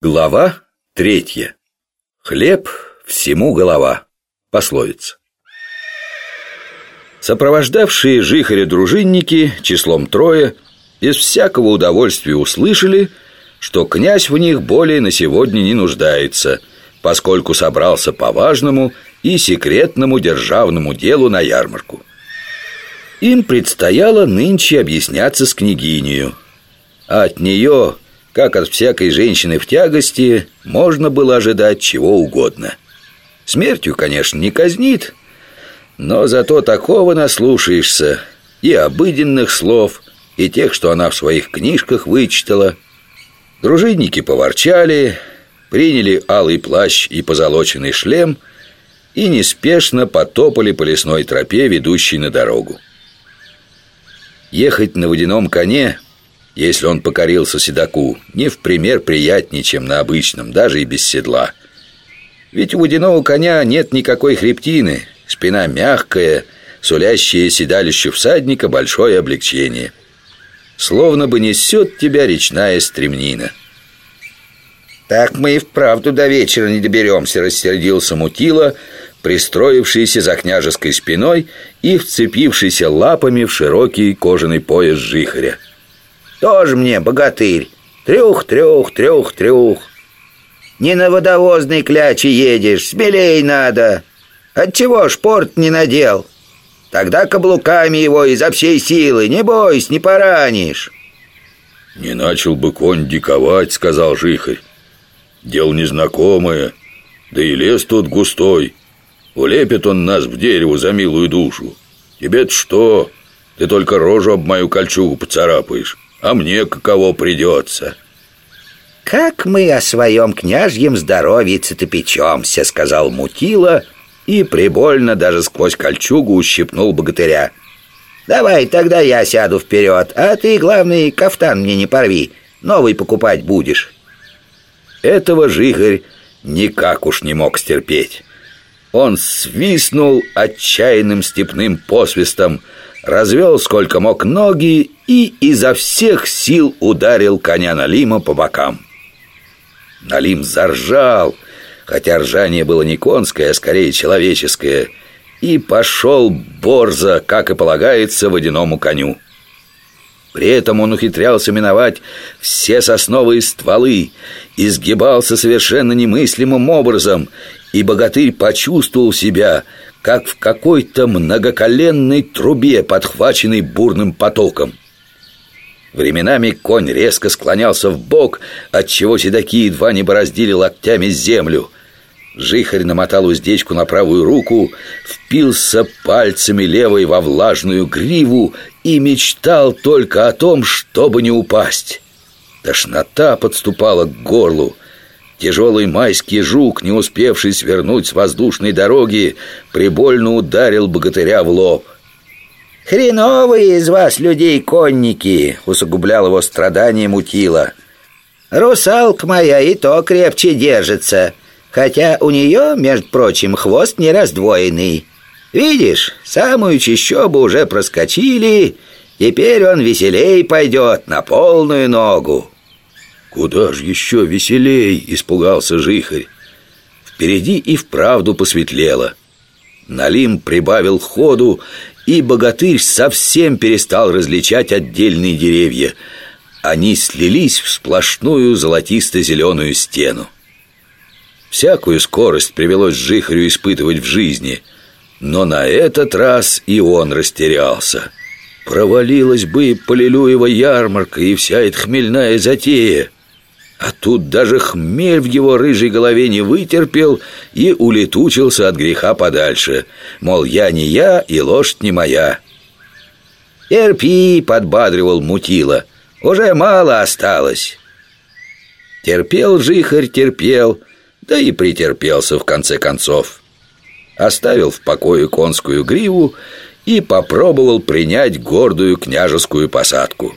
Глава третья. Хлеб всему голова. Пословица. Сопровождавшие Жихаря дружинники, числом трое, без всякого удовольствия услышали, что князь в них более на сегодня не нуждается, поскольку собрался по важному и секретному державному делу на ярмарку. Им предстояло нынче объясняться с княгинею, а от нее как от всякой женщины в тягости, можно было ожидать чего угодно. Смертью, конечно, не казнит, но зато такого наслушаешься и обыденных слов, и тех, что она в своих книжках вычитала. Дружинники поворчали, приняли алый плащ и позолоченный шлем и неспешно потопали по лесной тропе, ведущей на дорогу. Ехать на водяном коне если он покорился седаку, не в пример приятнее, чем на обычном, даже и без седла. Ведь у водяного коня нет никакой хребтины, спина мягкая, сулящая седалищу всадника большое облегчение. Словно бы несет тебя речная стремнина. «Так мы и вправду до вечера не доберемся», — рассердился Мутила, пристроившийся за княжеской спиной и вцепившийся лапами в широкий кожаный пояс жихаря. Тоже мне богатырь. Трюх, трюх, трюх, трюх. Не на водовозной кляче едешь, смелей надо. Отчего ж порт не надел? Тогда каблуками его изо всей силы, не бойся, не поранишь. Не начал бы конь диковать, сказал Жихарь. Дело незнакомое, да и лес тут густой. Улепит он нас в дерево за милую душу. Тебе-то что? Ты только рожу об мою кольчугу поцарапаешь а мне каково придется». «Как мы о своем княжьем здоровьице-то печемся», — сказал Мутила и прибольно даже сквозь кольчугу ущипнул богатыря. «Давай тогда я сяду вперед, а ты, главный, кафтан мне не порви, новый покупать будешь». Этого Жихарь никак уж не мог стерпеть. Он свистнул отчаянным степным посвистом, развел сколько мог ноги и изо всех сил ударил коня Налима по бокам. Налим заржал, хотя ржание было не конское, а скорее человеческое, и пошел борзо, как и полагается, водяному коню. При этом он ухитрялся миновать все сосновые стволы, изгибался совершенно немыслимым образом, и богатырь почувствовал себя, как в какой-то многоколенной трубе, подхваченной бурным потоком. Временами конь резко склонялся в бок, отчего седаки едва не бороздили локтями землю. Жихарь намотал уздечку на правую руку, впился пальцами левой во влажную гриву и мечтал только о том, чтобы не упасть. Тошнота подступала к горлу. Тяжелый майский жук, не успевший свернуть с воздушной дороги, прибольно ударил богатыря в лоб. «Хреновые из вас людей конники!» — усугублял его страдание мутила. «Русалка моя и то крепче держится, хотя у нее, между прочим, хвост не раздвоенный. Видишь, самую чищобу уже проскочили, теперь он веселей пойдет на полную ногу». «Куда же еще веселей?» – испугался Жихарь. Впереди и вправду посветлело. Налим прибавил ходу, и богатырь совсем перестал различать отдельные деревья. Они слились в сплошную золотисто-зеленую стену. Всякую скорость привелось Жихарю испытывать в жизни, но на этот раз и он растерялся. Провалилась бы Полилюева ярмарка и вся эта хмельная затея. А тут даже хмель в его рыжей голове не вытерпел и улетучился от греха подальше. Мол, я не я и лошадь не моя. «Терпи», — подбадривал Мутила, — «уже мало осталось». Терпел жихарь, терпел, да и претерпелся в конце концов. Оставил в покое конскую гриву и попробовал принять гордую княжескую посадку.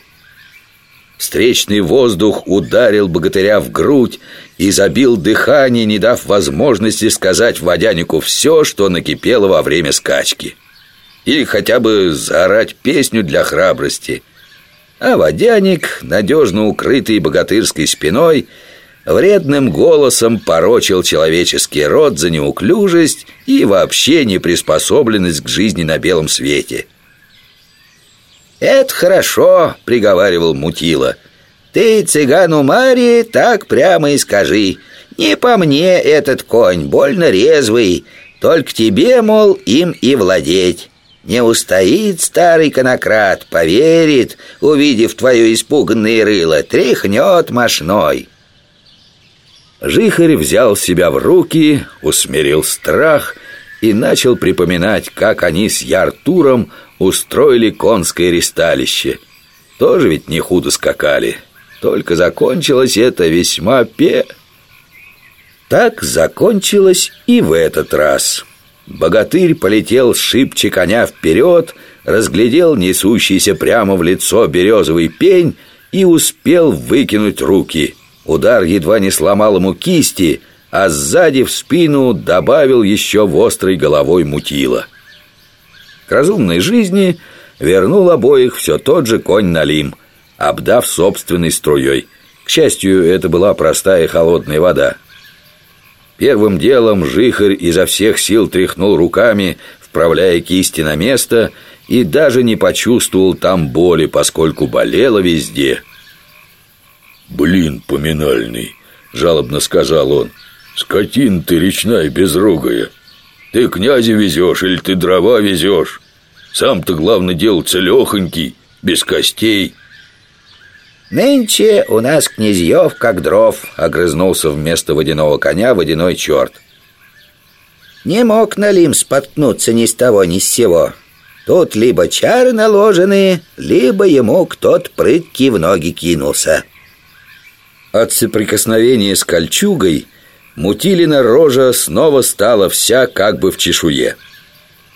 Встречный воздух ударил богатыря в грудь и забил дыхание, не дав возможности сказать водянику все, что накипело во время скачки. Или хотя бы заорать песню для храбрости. А водяник, надежно укрытый богатырской спиной, вредным голосом порочил человеческий род за неуклюжесть и вообще неприспособленность к жизни на белом свете. «Это хорошо», — приговаривал Мутила. «Ты цыгану Марии так прямо и скажи. Не по мне этот конь, больно резвый. Только тебе, мол, им и владеть». Не устоит старый конократ, поверит, увидев твое испуганное рыло, тряхнет мошной. Жихарь взял себя в руки, усмирил страх и начал припоминать, как они с Яртуром устроили конское ристалище. Тоже ведь не худо скакали, только закончилось это весьма пе... Так закончилось и в этот раз. Богатырь полетел шибче коня вперед, разглядел несущийся прямо в лицо березовый пень и успел выкинуть руки — Удар едва не сломал ему кисти, а сзади в спину добавил еще в острой головой мутила. К разумной жизни вернул обоих все тот же конь Налим, обдав собственной струей. К счастью, это была простая холодная вода. Первым делом Жихарь изо всех сил тряхнул руками, вправляя кисти на место, и даже не почувствовал там боли, поскольку болело везде – «Блин поминальный!» — жалобно сказал он. «Скотин ты речная безрогая! Ты князя везешь или ты дрова везешь? Сам-то, главное, дело целехонький, без костей!» «Нынче у нас князьев как дров», — огрызнулся вместо водяного коня водяной черт. «Не мог Налим споткнуться ни с того, ни с сего. Тут либо чары наложены, либо ему кто-то прытки в ноги кинулся». От соприкосновения с кольчугой Мутилина рожа снова стала вся как бы в чешуе.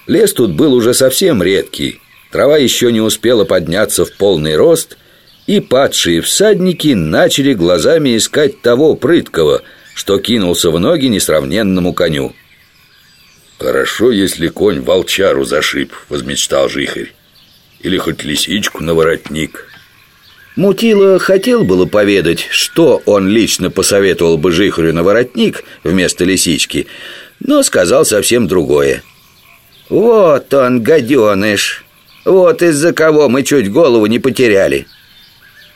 Лес тут был уже совсем редкий, трава еще не успела подняться в полный рост, и падшие всадники начали глазами искать того прыткого, что кинулся в ноги несравненному коню. «Хорошо, если конь волчару зашиб», — возмечтал Жихарь. «Или хоть лисичку на воротник». Мутила хотел было поведать, что он лично посоветовал бы Жихарю на воротник вместо лисички, но сказал совсем другое. «Вот он, гаденыш! Вот из-за кого мы чуть голову не потеряли!»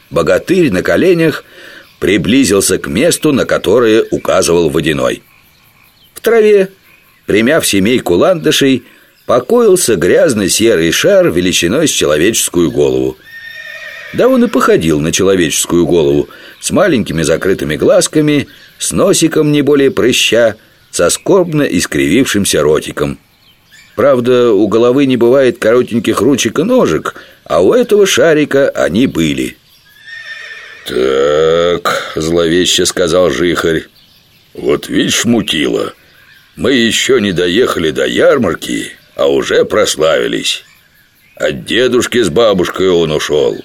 Богатырь на коленях приблизился к месту, на которое указывал Водяной. В траве, примяв семейку ландышей, покоился грязный серый шар величиной с человеческую голову – да он и походил на человеческую голову С маленькими закрытыми глазками С носиком не более прыща Со скорбно искривившимся ротиком. Правда, у головы не бывает коротеньких ручек и ножек А у этого шарика они были. «Так», — зловеще сказал Жихарь «Вот видишь, мутило. Мы еще не доехали до ярмарки, а уже прославились. От дедушки с бабушкой он ушел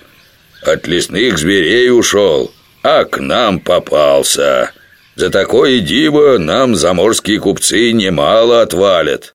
от лесных зверей ушел, а к нам попался. За такое диво нам заморские купцы немало отвалят.